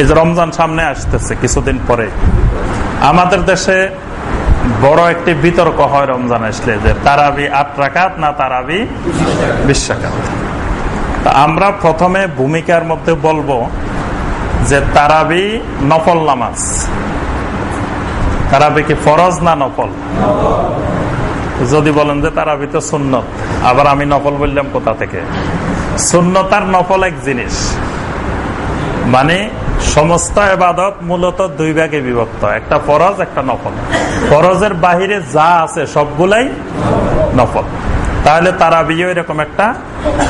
এই যে রমজান সামনে আসতেছে কিছুদিন পরে। আমাদের দেশে বড় একটি বিতর্ক হয় রমজান আসলে, যে তারাবি আট রাকাত না তারাবি বিশ রাকাত। আমরা প্রথমে ভূমিকার মধ্যে বলব যে তারাবি নফল নামাজ। তারাবি কি ফরজ না নফল? যদি বলেন যে তারাবি তো সুন্নত, আবার আমি নফল বললাম কোথা থেকে? সুন্নত আর নফল এক জিনিস। মানে সমস্ত এবাদত মূলত দুই ভাগে বিভক্ত। একটা ফরজ, একটা নফল। ফরজের বাহিরে যা আছে সবগুলাই নফল। তাহলে তারা বিয়ে এরকম একটা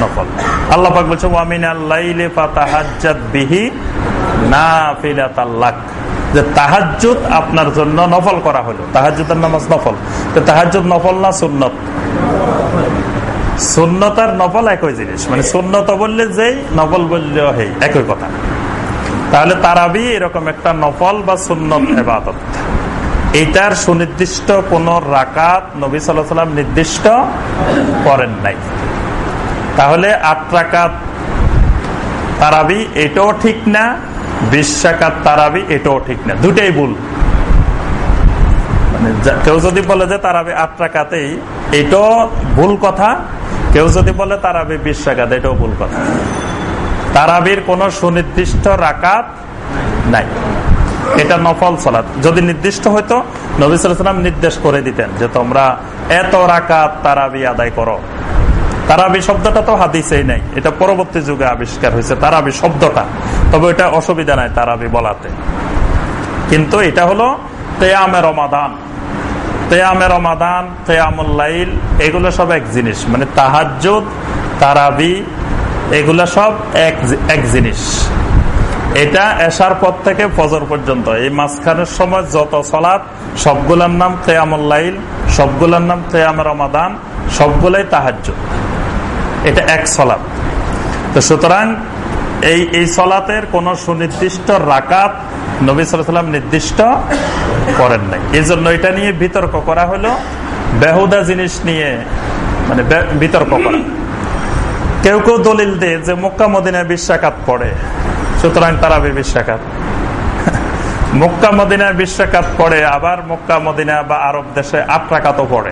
নফল। আল্লাহ পাক বলছে ওয়ামিন আল্লাইলে ফাতাহাজ্জাত বিহি যে তাহাজ্জুদ আপনার জন্য নফল করা হলো। তাহাজ্জুদের নামাজ নফল। তো তাহাজ্জুদ নফল না সুন্নত? সুন্নত আর নফল একই জিনিস। মানে সুন্নত বললে যেই, নফল বললেও হেই একই কথা। তাহলে তারাবি এরকম একটা নফল বা সুন্নত এবাদত। এটার সুনির্দিষ্ট কোন রাকাত নবী সাল্লাম নির্দিষ্ট করেন নাই। তাহলে আট রাকাত তারাবি এটাও ঠিক না, বিশ রাকাত তারাবি এটাও ঠিক না। দুটাই ভুল। মানে কেউ যদি বলে যে তারাবি আট রাকাতেই এটাও ভুল কথা, কেউ যদি বলে তারাবি বিশ রাকাত এটাও ভুল কথা। তারাবির কোন সুনির্দিষ্ট রাকাত নাই। এটা নফল সলাৎ যদি নির্দিষ্ট হইতো নবিসাম নির্দেশ করে দিতেন যে তোমরা এত রাকাত তারাবি আদায় করো। তারাবি শব্দটা তো হাদিসেই নাই। এটা পরবর্তী যুগে আবিষ্কার হয়েছে। তারাবি শব্দটা। তবে এটা অসুবিধা নাই তারাবি বলাতে। কিন্তু এটা হলো তেয়ামে রমাদান। তেয়ামে রমাদান তেয়ামুল্লাইল এগুলো সব এক জিনিস। মানে তাহাজুদ তারাবি এগুলা সব এক এক জিনিস। এটা এসার পর থেকে ফজর পর্যন্ত। এই মাঝখানের সময় যত সলাৎ সবগুলার নাম তেয়ামুল্লাইল সবগুলার নাম তেয়াম রমাদান, সবগুলাই তাহাজ এটা এক সলাৎ তো সুতরাং এই এই সলাতের কোন সুনির্দিষ্ট রাকাত নবী নির্দিষ্ট করেন নাই। এই জন্য এটা নিয়ে বিতর্ক করা হলো, বেহুদা জিনিস নিয়ে মানে বিতর্ক করা। কেউ কেউ দলিল দে যে মক্কা, মদিনায় বিশ্বাকাত পড়ে। সুতরাং তারাবি বিশ্বাকাত মক্কা, মদিনায় বিশ্বাকাত পড়ে, আবার মক্কা, মদিনা বা আরব দেশে আট রাকাতও পড়ে।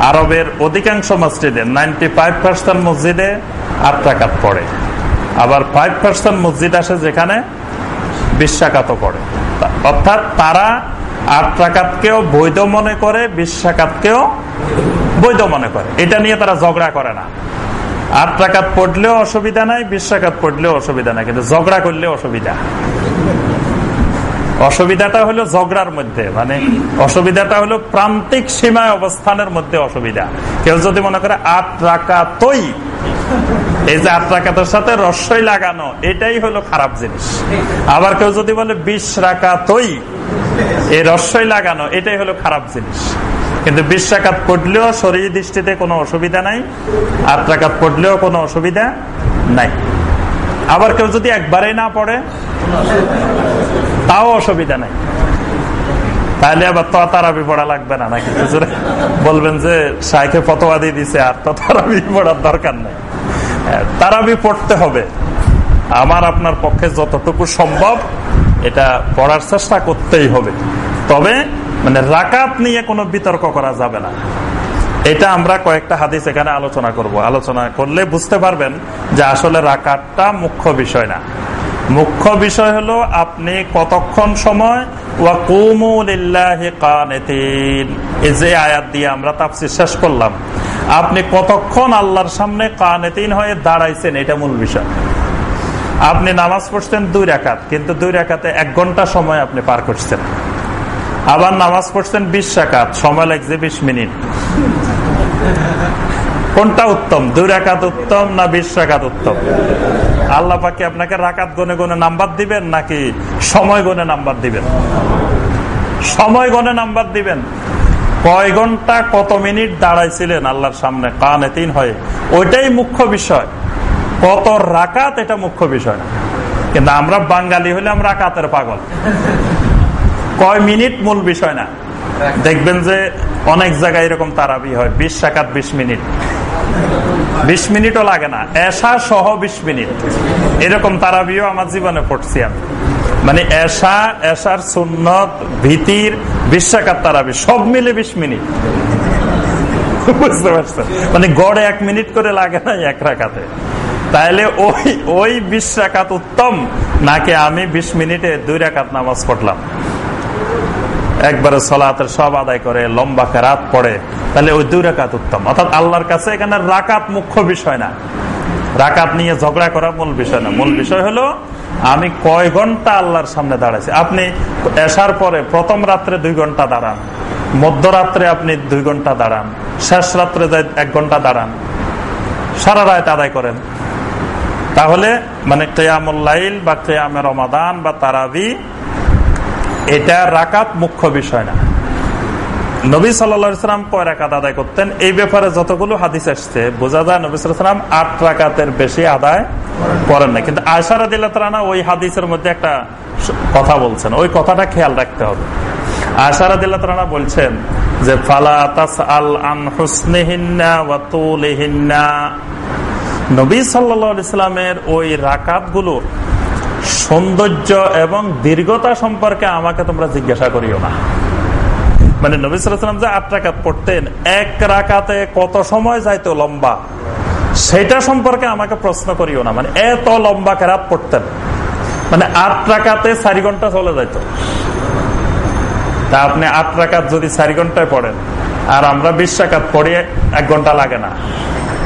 আরবের অধিকাংশ মসজিদে নাইনটি ফাইভ পার্সেন্ট মসজিদে আট রাকাত পড়ে। আবার ফাইভ পার্সেন্ট মসজিদ আসে যেখানে বিশ্বাকাতও পড়ে। অর্থাৎ তারা আট রাকাতকেও বৈধ মনে করে বিশ্বাকাতকেও বৈধ মনে করে। এটা নিয়ে তারা ঝগড়া করে না। আট টাকাত পড়লেও অসুবিধা নাই, বিশ টাকাত পড়লেও অসুবিধা নাই, কিন্তু ঝগড়া করলে অসুবিধা। অসুবিধাটা হলো ঝগড়ার মধ্যে মানে অসুবিধাটা হলো প্রান্তিক সীমায় অবস্থানের মধ্যে অসুবিধা। কেউ যদি মনে করে আট টাকা তৈ এই যে আট রাকাতের সাথে রসই লাগানো, এটাই হলো খারাপ জিনিস। আবার কেউ যদি বলে বিশ রাকা তৈ এই রসই লাগানো, এটাই হলো খারাপ জিনিস। কিন্তু বিশ রাকাত পড়লেও শরীর দৃষ্টিতে কোনো অসুবিধা নাই, আট রাকাত পড়লেও কোনো অসুবিধা নাই। আবার কেউ যদি একবারেই না পড়ে, তাও অসুবিধা নাই। তাহলে আবার তো তারাবি পড়া লাগবে না নাকি? বলবেন যে সাইকে ফতোয়া দিয়ে দিছে, আর তো তারাবি পড়ার দরকার নেই। তারাবি পড়তে হবে। আমার, আপনার পক্ষে যতটুকু সম্ভব এটা পড়ার চেষ্টা করতেই হবে। তবে মানে রাকাত নিয়ে কোনো বিতর্ক করা যাবে না। এটা আমরা কয়েকটা হাদিস এখানে আলোচনা করব। আলোচনা করলে বুঝতে পারবেন যে আসলে রাকাতটা মুখ্য বিষয় না। মুখ্য বিষয় হলো আপনি কতক্ষণ সময় যে আয়াত দিয়ে আমরা তাপসি শেষ করলাম। আপনি কতক্ষণ আল্লাহর সামনে কানেতিন হয়ে দাঁড়াইছেন, এটা মূল বিষয়। আপনি নামাজ পড়ছেন দুই রাকাত, কিন্তু দুই রাকাতে এক ঘণ্টা সময় আপনি পার করছেন। আবার নামাজ পড়ছেন বিশ রাকাত, সময় লাগছে বিশ মিনিট। কোনটা উত্তম, দুই রাকাত উত্তম না বিশ রাকাত উত্তম? আল্লাহ পাকে আপনাকে রাকাত গনে গনে নাম্বার দিবেন নাকি সময় গনে নাম্বার দিবেন? সময় গনে নাম্বার দিবেন। কয় ঘণ্টা কত মিনিট দাঁড়াইছিলেন আল্লাহর সামনে, কানে তিন হয়ে। ওইটাই মুখ্য বিষয়। কত রাকাত এটা মুখ্য বিষয় না। কিন্তু আমরা বাঙালি হলে আমরা রাকাতের পাগল। কয় মিনিট মূল বিষয় না। দেখবেন যে অনেক জায়গায় এরকম তারাবি হয়, বিশ রাকাত বিশ মিনিট। বিশ মিনিটও লাগে না এসা সহ বিশ মিনিট। এরকম তারাবিও আমার জীবনে পড়ছি আমি। মানে এসা এসার সুন্নত, ভীতির, বিশ বিশ্বাকার তারাবি, সব মিলে বিশ মিনিট। বুঝতে পারছেন? মানে গড়ে এক মিনিট করে লাগে না এক রাখাতে তাহলে ওই ওই বিশ রাকাত উত্তম, নাকি আমি বিশ মিনিটে দুই রাকাত নামাজ পড়লাম? একবারে সলাতের সব আদায় করে, লম্বা রাত পড়ে তাহলে ওই দুই রাকাত উত্তম। অর্থাৎ আল্লাহর কাছে এখানে রাকাত মুখ্য বিষয় না। রাকাত নিয়ে ঝগড়া করা মূল বিষয় না। মূল বিষয় হলো, আমি কয় ঘণ্টা আল্লাহর সামনে দাঁড়াইছি? আপনি এসার পরে প্রথম রাত্রে দুই ঘণ্টা দাঁড়ান, মধ্যরাত্রে আপনি দুই ঘণ্টা দাঁড়ান, শেষ রাত্রে এক ঘণ্টা দাঁড়ান, সারা আদায় করেন। তাহলে মানে কেয়ামুল্লাইল বা কেয়ামের রমাদান বা তারাবি, এটা রাকাত মুখ্য বিষয় না। নবী সাল্লাম কয় রাকাত আদায় করতেন? এই ব্যাপারে যতগুলো হাদিস আসছে, বোঝা যায় নবী সাল্লাম আট রাকাতের বেশি আদায় করেন না কিন্তু আয়সারা দিল্লা তারা ওই হাদিসের মধ্যে একটা কথা বলছেন। ওই কথাটা খেয়াল রাখতে হবে। আয়সারা দিল্লা তারা বলছেন যে, ফালা আল আন ওয়াতুলিহিন্না নবী সাল্লামের ওই রাকাত সৌন্দর্য এবং দীর্ঘতা সম্পর্কে আমাকে তোমরা জিজ্ঞাসা করিও না। মানে নবী সাল্লাম যে আট রাকাত পড়তেন, এক রাকাতে কত সময় যাইতো লম্বা? সেটা সম্পর্কে আমাকে প্রশ্ন করিও না। মানে এত লম্বা কেরাত পড়তেন। মানে আট রাকাতে চারি ঘণ্টা চলে যাইত। তা আপনি আট রাকাত যদি চারি ঘন্টায় পড়েন, আর আমরা বিশ রাকাত পড়ি এক ঘণ্টা লাগে না।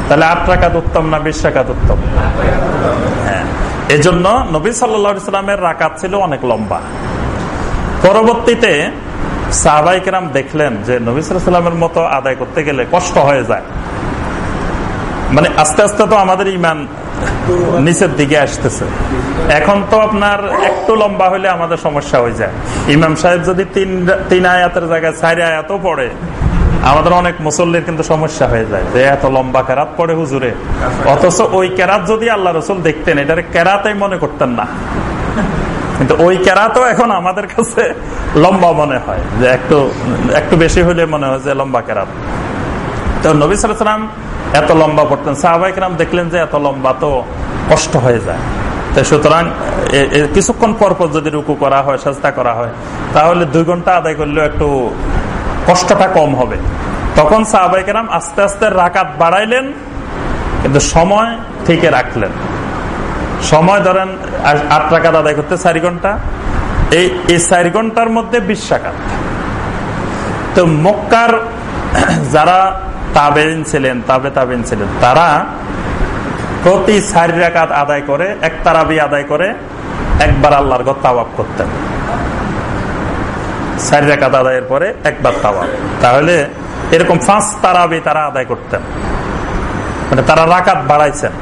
তাহলে আট রাকাত উত্তম না বিশ রাকাত উত্তম? হ্যাঁ। এজন্য নবী সাল্লামের রাকাত ছিল অনেক লম্বা। পরবর্তীতে সাহবাইকেরাম দেখলেন যে নবী সাল্লামের মতো আদায় করতে গেলে কষ্ট হয়ে যায়। মানে আস্তে আস্তে তো আমাদের ইমান নিচের দিকে আসতেছে। এখন তো আপনার একটু লম্বা হলে আমাদের সমস্যা হয়ে যায়। ইমাম সাহেব যদি তিন তিন আয়াতের জায়গায় চারি আয়াতও পড়ে আমাদের অনেক মুসল্লির কিন্তু সমস্যা হয়ে যায়। যে এত লম্বা কেরাত পড়ে হুজুরে। অথচ ওই কেরাত যদি আল্লাহ রসুল দেখতেন, এটার কেরাতাই মনে করতেন না। কিন্তু ওই কেরাতও এখন আমাদের কাছে লম্বা মনে হয়। যে একটু একটু বেশি হলে মনে হয় যে লম্বা কেরাত। তো নবী সালাম এত লম্বা পড়তেন। সাহবাইকরাম দেখলেন যে এত লম্বা তো কষ্ট হয়ে যায়। সুতরাং কিছুক্ষণ পরপর যদি রুকু করা হয় চেষ্টা করা হয়, তাহলে দুই ঘণ্টা আদায় করলেও একটু কষ্টটা কম হবে। তখন সাহবাইকেরাম আস্তে আস্তে রাকাত বাড়াইলেন, কিন্তু সময় থেকে রাখলেন। সময় ধরেন আট রাকাত আদায় করতে চারি ঘণ্টা। এই এই চারি ঘণ্টার মধ্যে বিশ রাকাত। তো মক্কার যারা তাবেন ছিলেন, তাবে তাবেন ছিলেন, তারা প্রতি চারি রাকাত আদায় করে, এক তারাবি আদায় করে, একবার আল্লাহর গত তাওয়াব করতেন। আদায়ের পরে একবার তাওয়াব তাহলে এরকম তারাবি তারা আদায় করতেন। মানে তারা রাকাত বাড়াইছেন।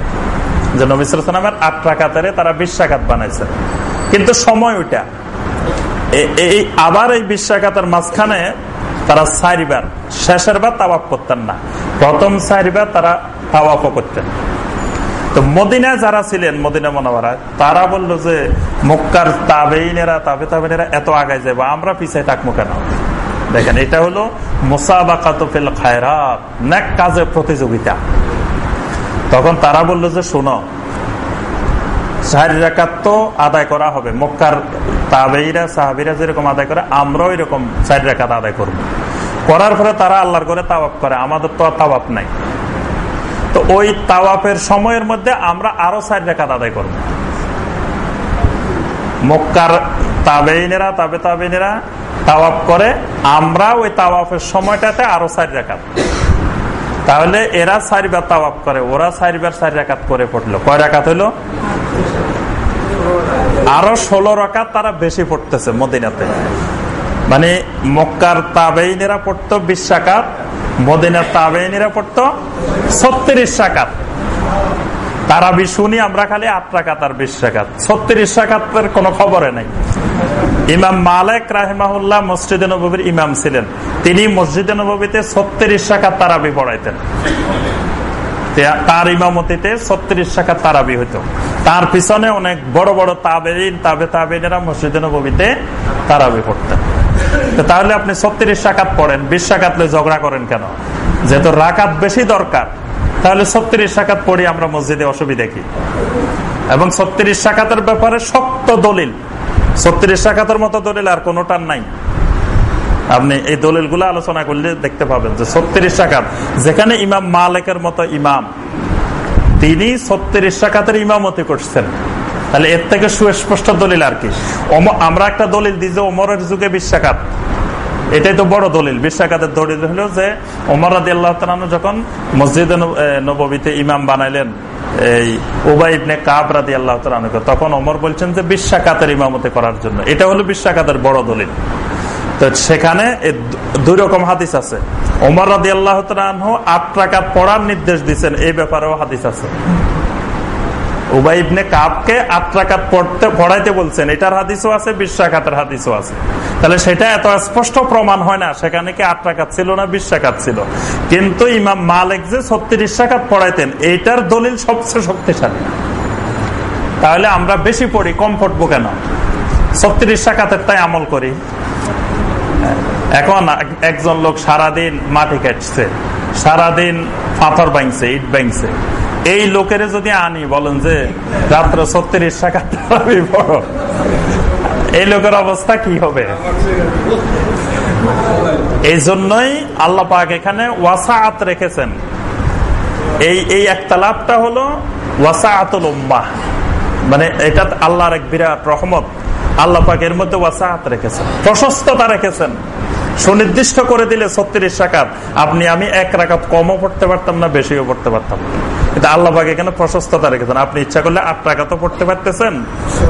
যে নবিসামের আট রাকাতের তারা বানাইছেন। কিন্তু সময় ওইটা। এই আবার এই বিশ মাঝখানে তারা চারিবার শেষের বার তাওয়াপ করতেন না। প্রথম চারিবার তারা তাওয়াপও করতেন। তো মদিনা যারা ছিলেন, মদিনা মনোভারায় তারা বলল যে, মক্কার তাবেইনেরা, তাবে তাবেনেরা এত আগায় যাব আমরা পিছিয়ে থাকব কেন? দেখেন, এটা হলো মোসাবাকাতফিল প্রতিযোগিতা। তখন তারা বলল যে, শোনো চারি রাকাত তো আদায় করা হবে, মক্কার তাবেইরা, সাহাবিরা যেরকম আদায় করে, আমরাও এরকম চারি রাকাত আদায় করব। করার পরে তারা আল্লাহর করে তাওয়াপ করে, আমাদের তো তাওয়াপ নাই। তো ওই তাওয়াপের সময়ের মধ্যে আমরা আরও চার রেখাত আদায় করব। মক্কার তাবেইনেরা তাবে তাবেইনেরা তাওয়াপ করে, আমরা ওই তাওয়াফের সময়টাতে আরও চার রেখাত। তাহলে এরা চারিবার তাওয়াপ করে, ওরা চারিবার চার রেখাত করে পড়ল। কয় রেখাত হইল? আরও ষোলো রাকাত তারা বেশি পড়তেছে মদিনাতে। মানে মক্কার তাবেইনেরা পড়তো বিশ রাকাত মদিনার তাবেইনেরা পড়তো ছত্রিশ রাকাত। তারা শুনি, আমরা খালি আট রাকাত আর বিশ রাকাত। ছত্রিশ রাকাতের কোনো খবরে নাই। ইমাম মালেক রাহেমাহুল্লাহ মসজিদে নবীর ইমাম ছিলেন। তিনি মসজিদে নবীতে ছত্রিশ রাকাত তারাবি পড়াইতেন। তার ইমামতিতে ছত্রিশ টাকা তারাবি হইত। তার পিছনে অনেক বড় বড় তাবেরিন তাবে তাবেনেরা মসজিদে নবীতে তারাবি পড়তেন। তাহলে আপনি ছত্রিশ টাকাত পড়েন, বিশ টাকাত ঝগড়া করেন কেন? যেহেতু রাকাত বেশি দরকার, তাহলে ছত্রিশ শাখাত পড়ি আমরা মসজিদে অসুবিধা কি? এবং ছত্রিশ শাখাতের ব্যাপারে শক্ত দলিল। ছত্রিশ শাখাতের মতো দলিল আর কোনোটার নাই। আপনি এই দলিলগুলো আলোচনা করলে দেখতে পাবেন যে ছত্রিশ শাখাত যেখানে ইমাম মালেকের মতো ইমাম, তিনি ছত্রিশ শাখাতের ইমামতি করছেন। তাহলে এর থেকে সুস্পষ্ট দলিল আর কি? আমরা একটা দলিল দিই যে ওমরের যুগে বিশ্বাকাত এটাই তো বড় দলিল। বিশ্বাকাতের দলিল হলো যে ওমর আদি আল্লাহ যখন মসজিদ নবীতে ইমাম বানাইলেন, এই উবাইবনে কাব রাদি আল্লাহ তখন ওমর বলছেন যে বিশ্বাকাতের ইমামতে করার জন্য। এটা হলো বিশ্বাকাতের বড় দলিল। তো সেখানে দুই রকম হাদিস আছে। ওমর রাদি আল্লাহ আট টাকা পড়ার নির্দেশ দিচ্ছেন এই ব্যাপারেও হাদিস আছে। কাপকে আট রাকাত পড়তে, পড়াইতে বলছেন। এটার হাদিসও আছে হাদিসও আছে। তাহলে সেটা এত স্পষ্ট প্রমাণ হয় না, সেখানে কি ছিল না ছিল? কিন্তু ইমাম মালিক যে ছত্রিশ পড়াইতেন দলিল সবচেয়ে শক্তিশালী। তাহলে আমরা বেশি পড়ি, কম পড়ব কেন? ছত্রিশ রাকাতের তাই আমল করি। এখন একজন লোক সারাদিন মাটি কাটছে, সারাদিন পাথর বাংছে ইট বাংছে এই লোকের যদি আনি, বলেন যে রাত্র ছত্রিশ টাকা বড় এই লোকের অবস্থা কি হবে? এই জন্যই আল্লাহ পাক এখানে ওয়াসাআত রেখেছেন। এই এই একতালাপটা হলো ওয়াসাআতুল উম্মাহ। মানে এটা আল্লাহর এক বিরাট রহমত। আল্লাহ পাক এর মধ্যে ওয়াসাআত রেখেছেন, প্রশস্ততা রেখেছেন। সুনির্দিষ্ট করে দিলে ছত্রিশ টাকাত আপনি, আমি এক রাকাত কমও পড়তে পারতাম না, বেশিও পড়তে পারতাম কিন্তু আল্লাহ এখানে প্রশস্ততা রেখেছেন? আপনি ইচ্ছা করলে আট টাকা তো পড়তে পারতেছেন।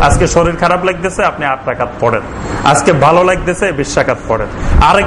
আজকে শরীর খারাপ লাগতেছে, আপনি আট টাকাত পড়েন। আজকে ভালো লাগতেছে, বিশ টাকাত পড়েন। আরেক